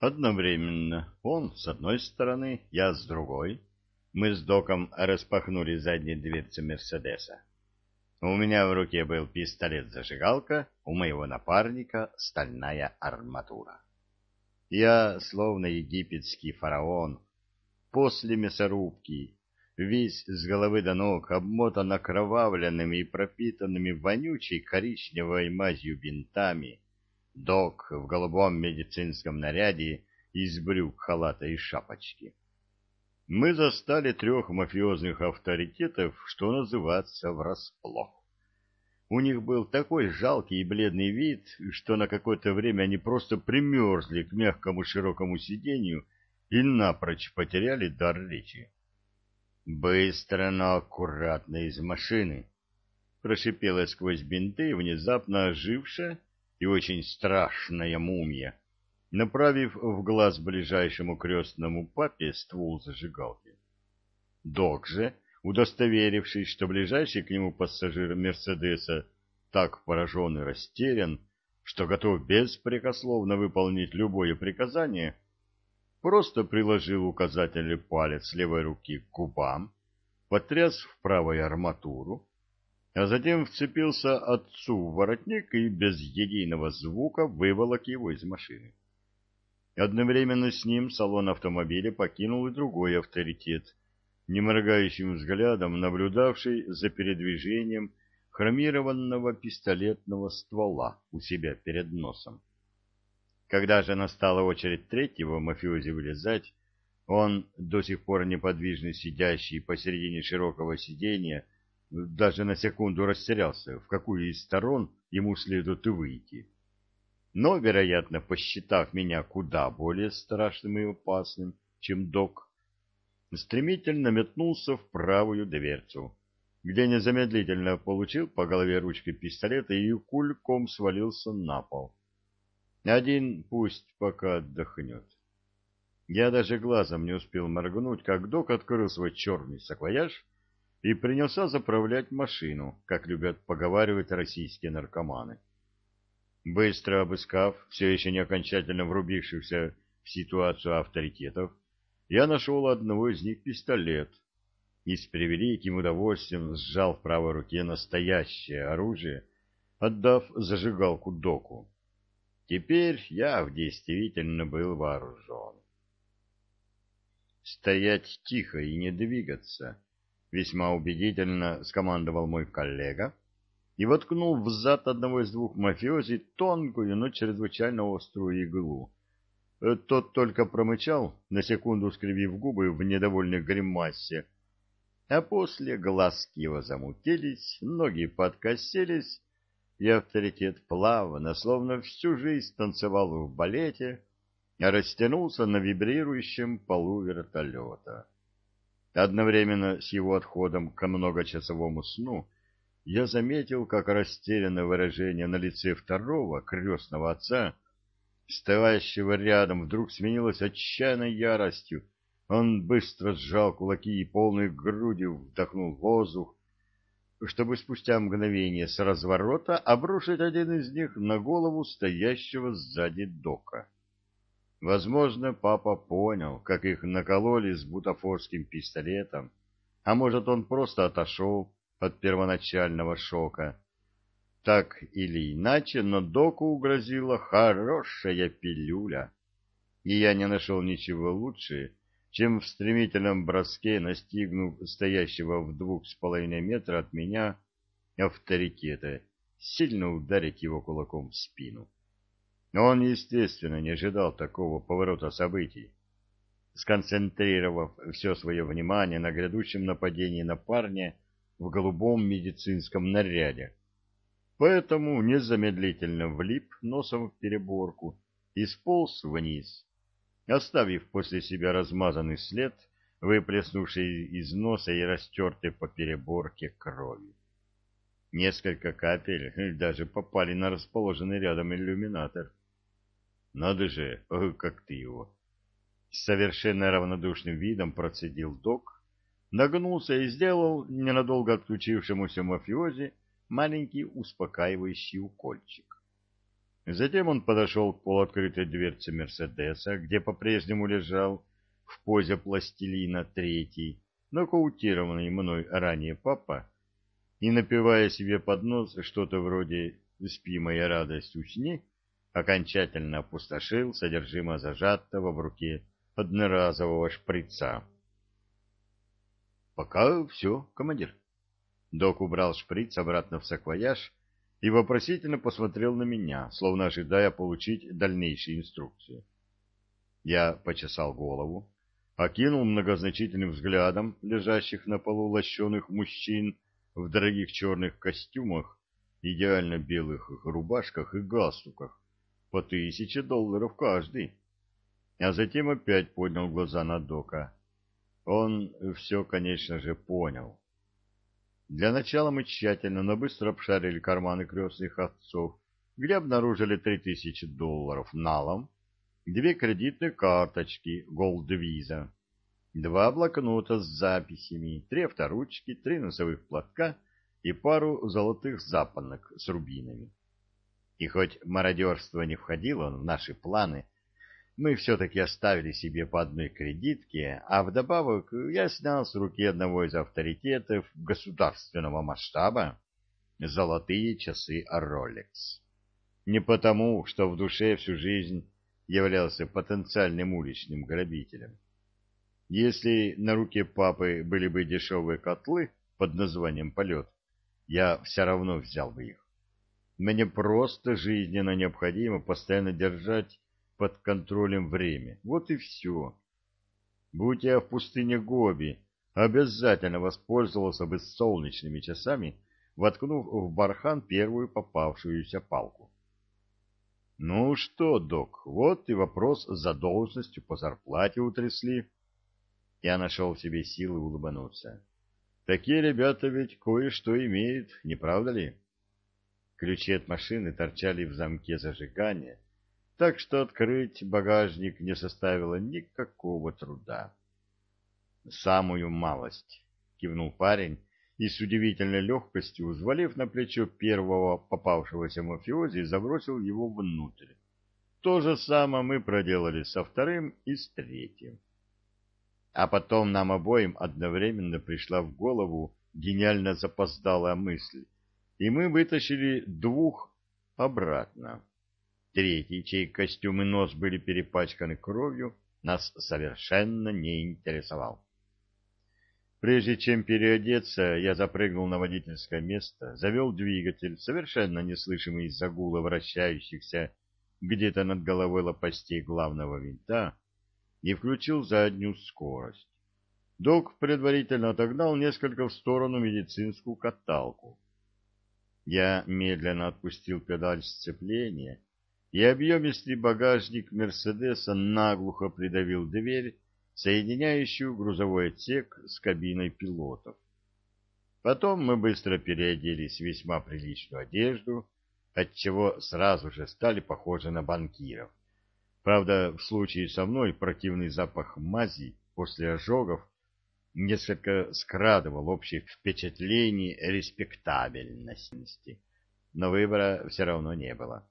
Одновременно он с одной стороны, я с другой. Мы с Доком распахнули задние дверцы Мерседеса. У меня в руке был пистолет-зажигалка, у моего напарника стальная арматура. Я, словно египетский фараон, после мясорубки, весь с головы до ног обмотан окровавленными и пропитанными вонючей коричневой мазью бинтами, док в голубом медицинском наряде из брюк, халата и шапочки. Мы застали трех мафиозных авторитетов, что называется, врасплох. У них был такой жалкий и бледный вид, что на какое-то время они просто примерзли к мягкому широкому сиденью и напрочь потеряли дар речи. «Быстро, но аккуратно из машины!» — прошипела сквозь бинты внезапно ожившая и очень страшная мумия, направив в глаз ближайшему крестному папе ствол зажигалки. Док же, удостоверившись, что ближайший к нему пассажир Мерседеса так поражен и растерян, что готов беспрекословно выполнить любое приказание, просто приложил указательный палец левой руки к губам, потряс в правой арматуру, а затем вцепился отцу в воротник и без единого звука выволок его из машины. Одновременно с ним салон автомобиля покинул и другой авторитет, неморгающим взглядом наблюдавший за передвижением хромированного пистолетного ствола у себя перед носом. Когда же настала очередь третьего мафиози вылезать, он, до сих пор неподвижно сидящий посередине широкого сиденья, даже на секунду растерялся, в какую из сторон ему следует выйти. Но, вероятно, посчитав меня куда более страшным и опасным, чем док, стремительно метнулся в правую дверцу, где незамедлительно получил по голове ручкой пистолета и кульком свалился на пол. Один пусть пока отдохнет. Я даже глазом не успел моргнуть, как док открыл свой черный саквояж и принялся заправлять машину, как любят поговаривать российские наркоманы. Быстро обыскав все еще не окончательно врубившихся в ситуацию авторитетов, я нашел одного из них пистолет и с превеликим удовольствием сжал в правой руке настоящее оружие, отдав зажигалку доку. Теперь я действительно был вооружен. «Стоять тихо и не двигаться», — весьма убедительно скомандовал мой коллега и воткнул в зад одного из двух мафиози тонкую, но чрезвычайно острую иглу. Тот только промычал, на секунду скривив губы в недовольной гримасе, а после глазки его замутились, ноги подкосились, и авторитет плавно, словно всю жизнь танцевал в балете, растянулся на вибрирующем полу вертолета. Одновременно с его отходом к многочасовому сну я заметил, как растерянное выражение на лице второго крестного отца, стоящего рядом, вдруг сменилось отчаянной яростью. Он быстро сжал кулаки и полной грудью вдохнул воздух, чтобы спустя мгновение с разворота обрушить один из них на голову стоящего сзади дока. Возможно, папа понял, как их накололи с бутафорским пистолетом, а может, он просто отошел от первоначального шока. Так или иначе, но доку угрозила хорошая пилюля, и я не нашел ничего лучше, чем в стремительном броске, настигнув стоящего в двух с половиной метра от меня авторитета, сильно ударить его кулаком в спину. Но он, естественно, не ожидал такого поворота событий. Сконцентрировав все свое внимание на грядущем нападении на парня в голубом медицинском наряде, поэтому незамедлительно влип носом в переборку и сполз вниз, оставив после себя размазанный след, выплеснувший из носа и растертый по переборке крови. Несколько капель даже попали на расположенный рядом иллюминатор. Надо же, как ты его. С совершенно равнодушным видом процедил док, нагнулся и сделал ненадолго отключившемуся мафиози маленький успокаивающий укольчик. Затем он подошел к полуоткрытой дверце Мерседеса, где по-прежнему лежал в позе пластилина третий, нокаутированный мной ранее папа, и, напивая себе под нос что-то вроде «Спи, моя радость, усни», окончательно опустошил содержимое зажатого в руке одноразового шприца. «Пока все, командир». Док убрал шприц обратно в саквояж и вопросительно посмотрел на меня, словно ожидая получить дальнейшие инструкции. Я почесал голову, окинул многозначительным взглядом лежащих на полу лощеных мужчин в дорогих черных костюмах, идеально белых рубашках и галстуках, по тысяче долларов каждый. А затем опять поднял глаза на Дока. Он все, конечно же, понял. Для начала мы тщательно, но быстро обшарили карманы крестных отцов, где обнаружили три тысячи долларов налом, две кредитные карточки Gold Visa, два блокнота с записями, три авторучки, три носовых платка и пару золотых запонок с рубинами. И хоть мародерство не входило в наши планы, мы все-таки оставили себе по одной кредитке, а вдобавок я снял с руки одного из авторитетов государственного масштаба золотые часы Rolex. Не потому, что в душе всю жизнь являлся потенциальным уличным грабителем. Если на руке папы были бы дешевые котлы под названием «Полет», я все равно взял бы их. Мне просто жизненно необходимо постоянно держать под контролем время. Вот и все. Будь я в пустыне Гоби, обязательно воспользовался бы солнечными часами, воткнув в бархан первую попавшуюся палку. Ну что, док, вот и вопрос с задолженностью по зарплате утрясли. Я нашел в себе силы улыбнуться. Такие ребята ведь кое-что имеют, не правда ли? Ключи от машины торчали в замке зажигания, так что открыть багажник не составило никакого труда. «Самую малость», — кивнул парень, и с удивительной легкостью, взвалив на плечо первого попавшегося мафиози, забросил его внутрь. То же самое мы проделали со вторым и с третьим. А потом нам обоим одновременно пришла в голову гениально запоздалая мысль — и мы вытащили двух обратно. Третий, чей костюм и нос были перепачканы кровью, нас совершенно не интересовал. Прежде чем переодеться, я запрыгнул на водительское место, завел двигатель, совершенно неслышимый из-за гула вращающихся где-то над головой лопастей главного винта, и включил заднюю скорость. Док предварительно отогнал несколько в сторону медицинскую каталку. Я медленно отпустил педаль сцепления, и объемистый багажник Мерседеса наглухо придавил дверь, соединяющую грузовой отсек с кабиной пилотов. Потом мы быстро переоделись в весьма приличную одежду, отчего сразу же стали похожи на банкиров. Правда, в случае со мной противный запах мази после ожогов несколько скрадывал общее впечатление респектабельности, но выбора все равно не было.